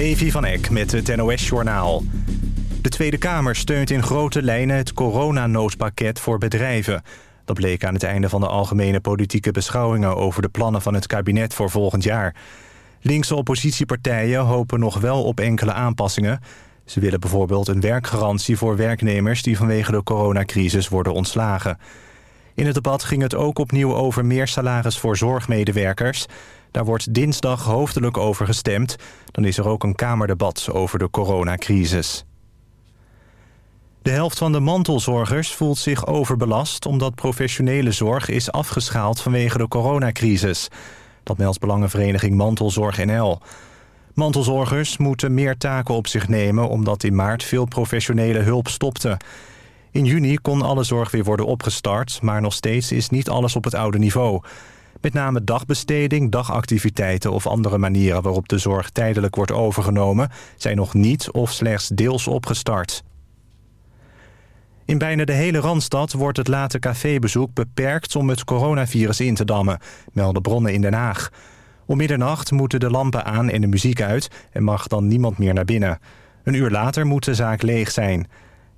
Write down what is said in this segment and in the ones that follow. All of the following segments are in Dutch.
Levi van Eck met het NOS-journaal. De Tweede Kamer steunt in grote lijnen het coronanoodpakket voor bedrijven. Dat bleek aan het einde van de algemene politieke beschouwingen... over de plannen van het kabinet voor volgend jaar. Linkse oppositiepartijen hopen nog wel op enkele aanpassingen. Ze willen bijvoorbeeld een werkgarantie voor werknemers... die vanwege de coronacrisis worden ontslagen. In het debat ging het ook opnieuw over meer salaris voor zorgmedewerkers... Daar wordt dinsdag hoofdelijk over gestemd. Dan is er ook een kamerdebat over de coronacrisis. De helft van de mantelzorgers voelt zich overbelast... omdat professionele zorg is afgeschaald vanwege de coronacrisis. Dat meldt Belangenvereniging Mantelzorg NL. Mantelzorgers moeten meer taken op zich nemen... omdat in maart veel professionele hulp stopte. In juni kon alle zorg weer worden opgestart... maar nog steeds is niet alles op het oude niveau... Met name dagbesteding, dagactiviteiten of andere manieren waarop de zorg tijdelijk wordt overgenomen... zijn nog niet of slechts deels opgestart. In bijna de hele Randstad wordt het late cafébezoek beperkt om het coronavirus in te dammen, melden bronnen in Den Haag. Om middernacht moeten de lampen aan en de muziek uit en mag dan niemand meer naar binnen. Een uur later moet de zaak leeg zijn.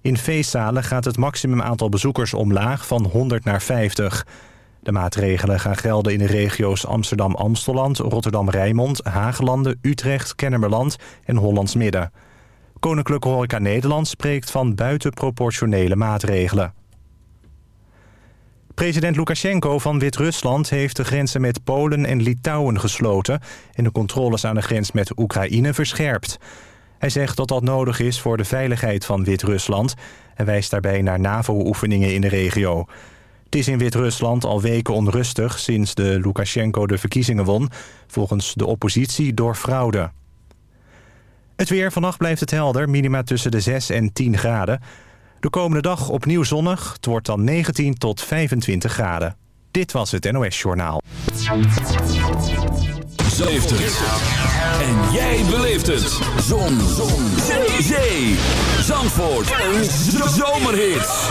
In feestzalen gaat het maximum aantal bezoekers omlaag van 100 naar 50. De maatregelen gaan gelden in de regio's Amsterdam-Amstelland, Rotterdam-Rijnmond, Haaglanden, Utrecht, Kennemerland en Hollands Midden. Koninklijke Horeca Nederland spreekt van buitenproportionele maatregelen. President Lukashenko van Wit-Rusland heeft de grenzen met Polen en Litouwen gesloten... en de controles aan de grens met Oekraïne verscherpt. Hij zegt dat dat nodig is voor de veiligheid van Wit-Rusland... en wijst daarbij naar NAVO-oefeningen in de regio. Het is in Wit-Rusland al weken onrustig sinds de Lukashenko de verkiezingen won... volgens de oppositie door fraude. Het weer. Vannacht blijft het helder. Minima tussen de 6 en 10 graden. De komende dag opnieuw zonnig. Het wordt dan 19 tot 25 graden. Dit was het NOS Journaal. Zo heeft het. En jij beleeft het. Zon. Zon. Zee. Zandvoort. Een zomerhit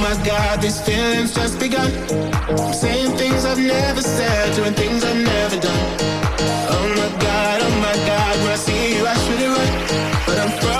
my god, these feelings just begun. I'm saying things I've never said, doing things I've never done. Oh my god, oh my god, when I see you, I should run, but I'm frozen.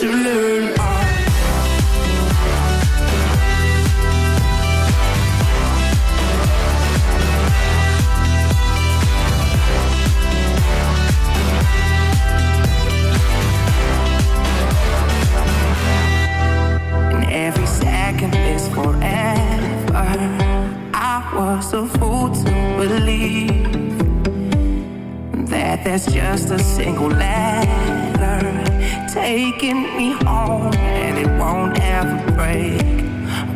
to learn. and every second is forever. I was a fool to believe that there's just a single letter taking me home and it won't ever break.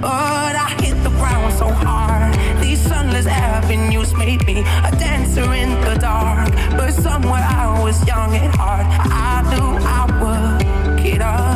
But I hit the ground so hard. These sunless avenues made me a dancer in the dark. But somewhere I was young at heart. I knew I would get up.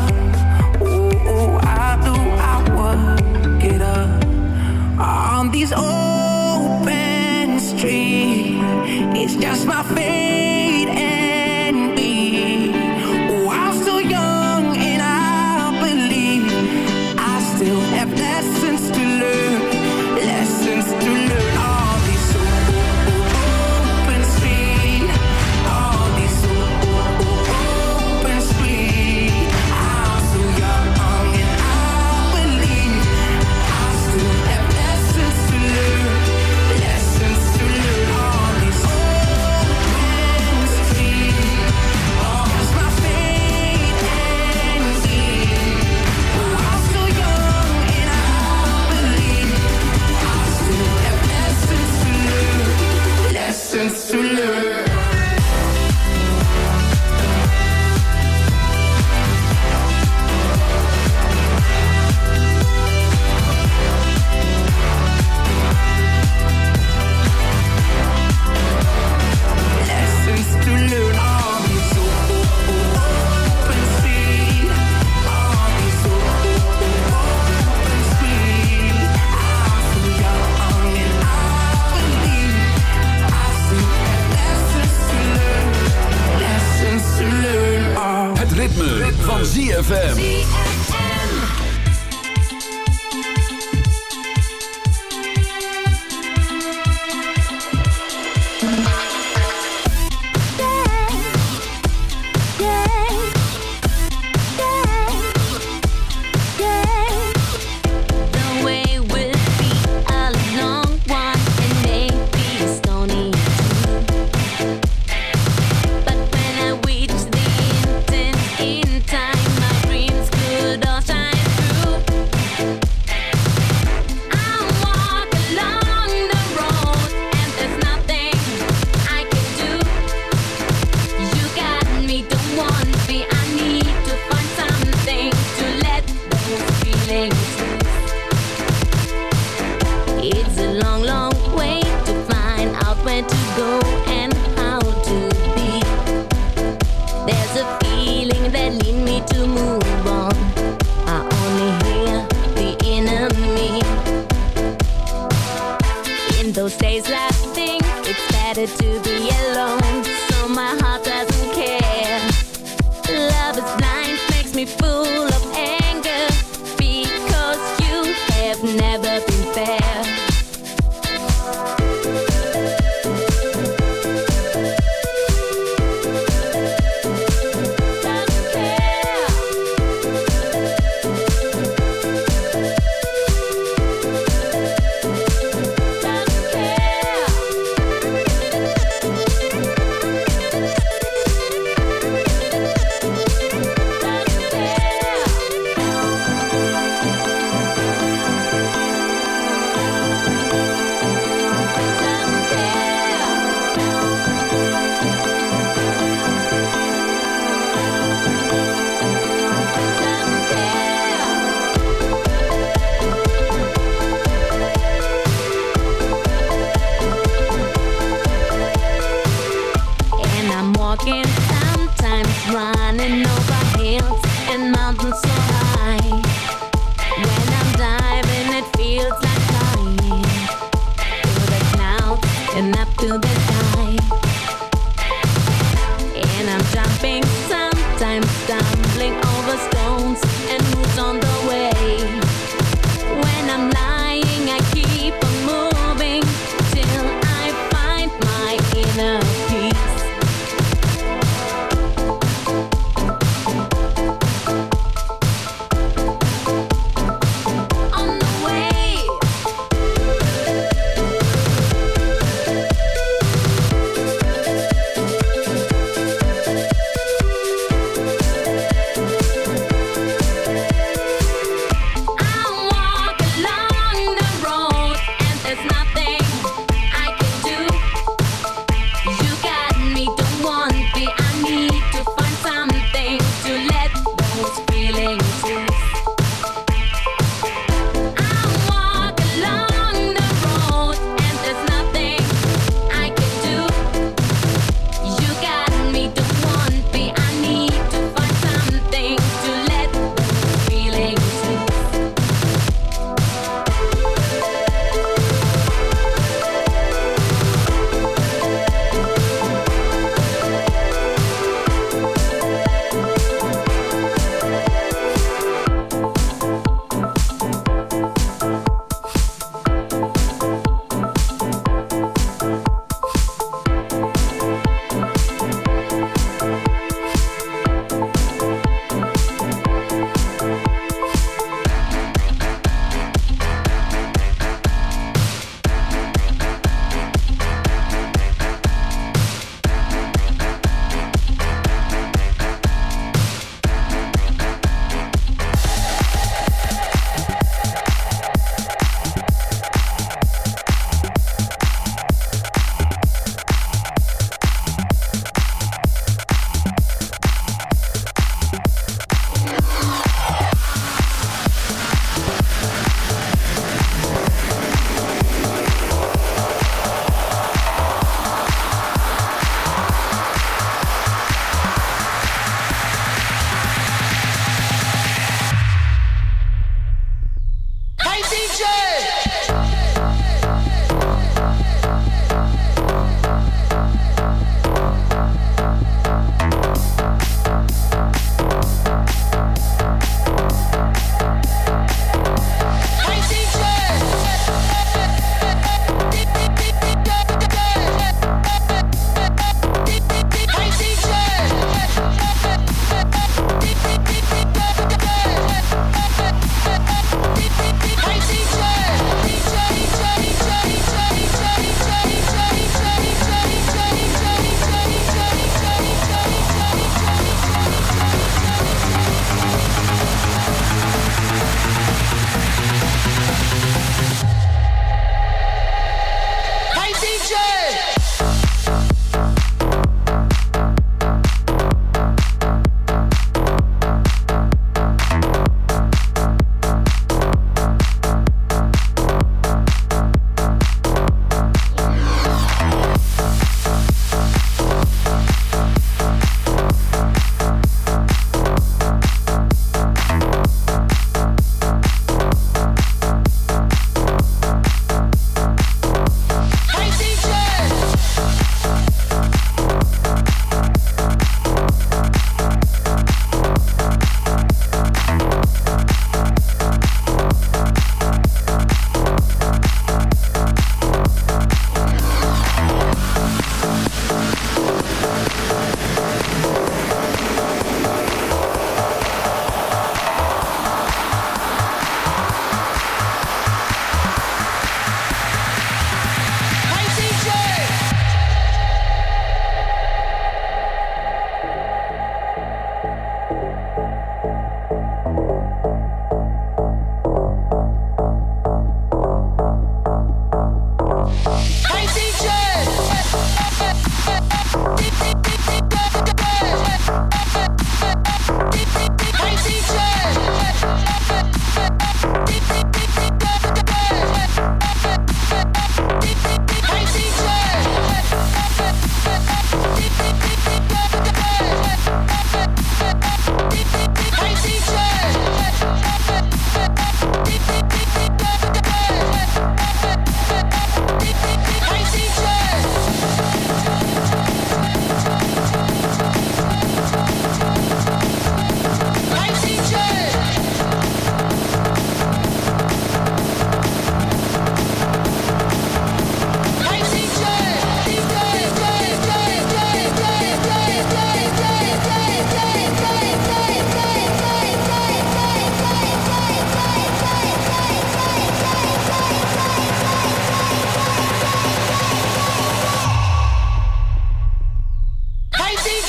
feel that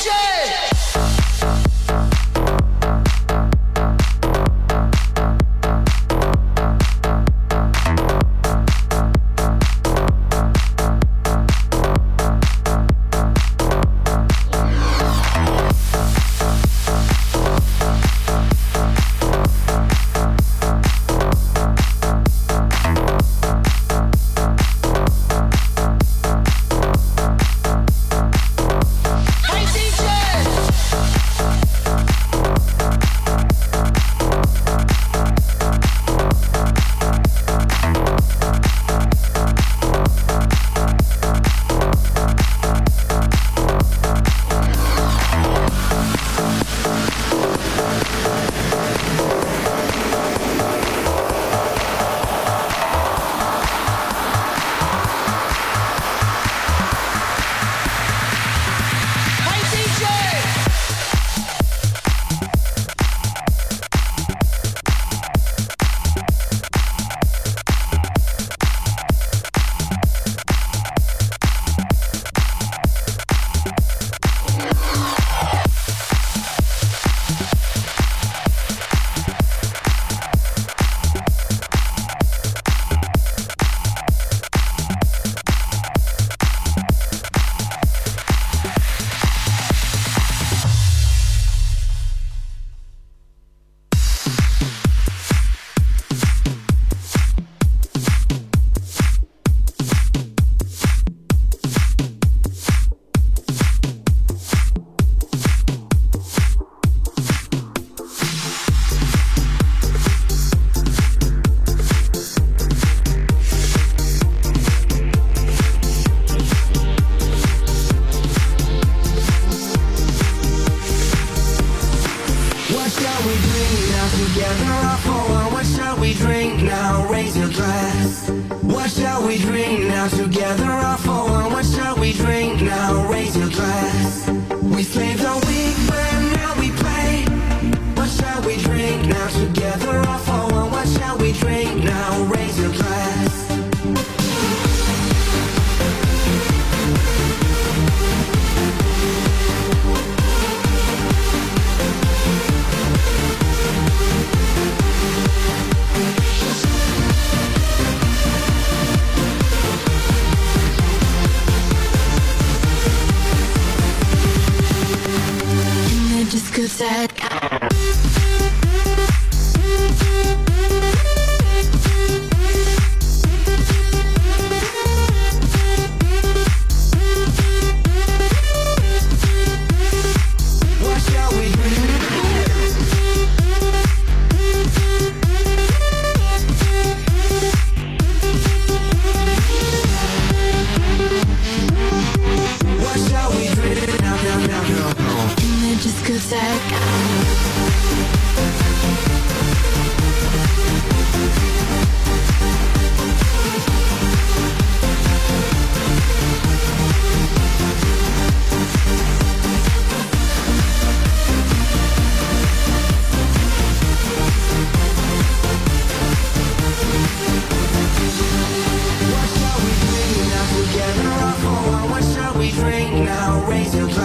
DJ. to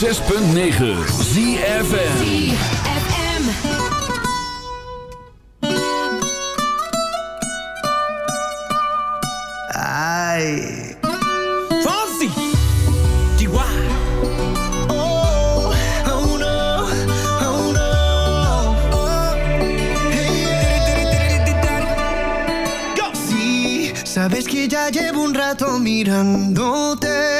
106.9 ZFN Sabes que ya llevo un rato mirándote.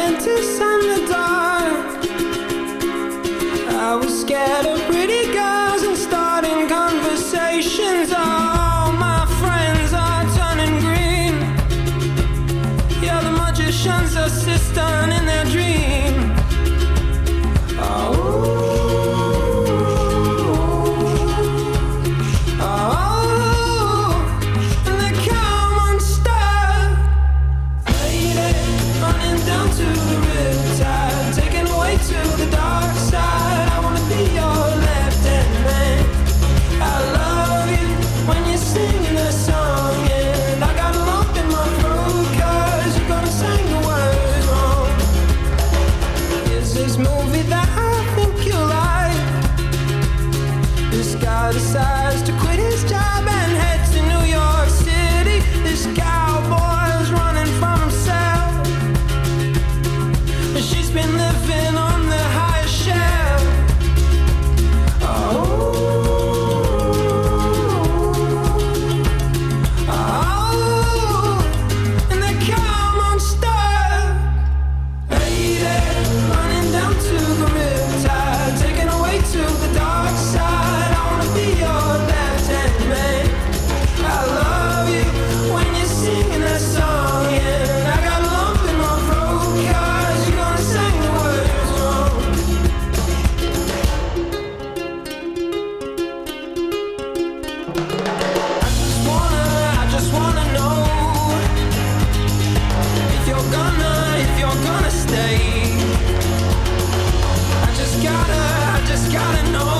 dentists and the dark. I was scared of pretty girls just gotta know.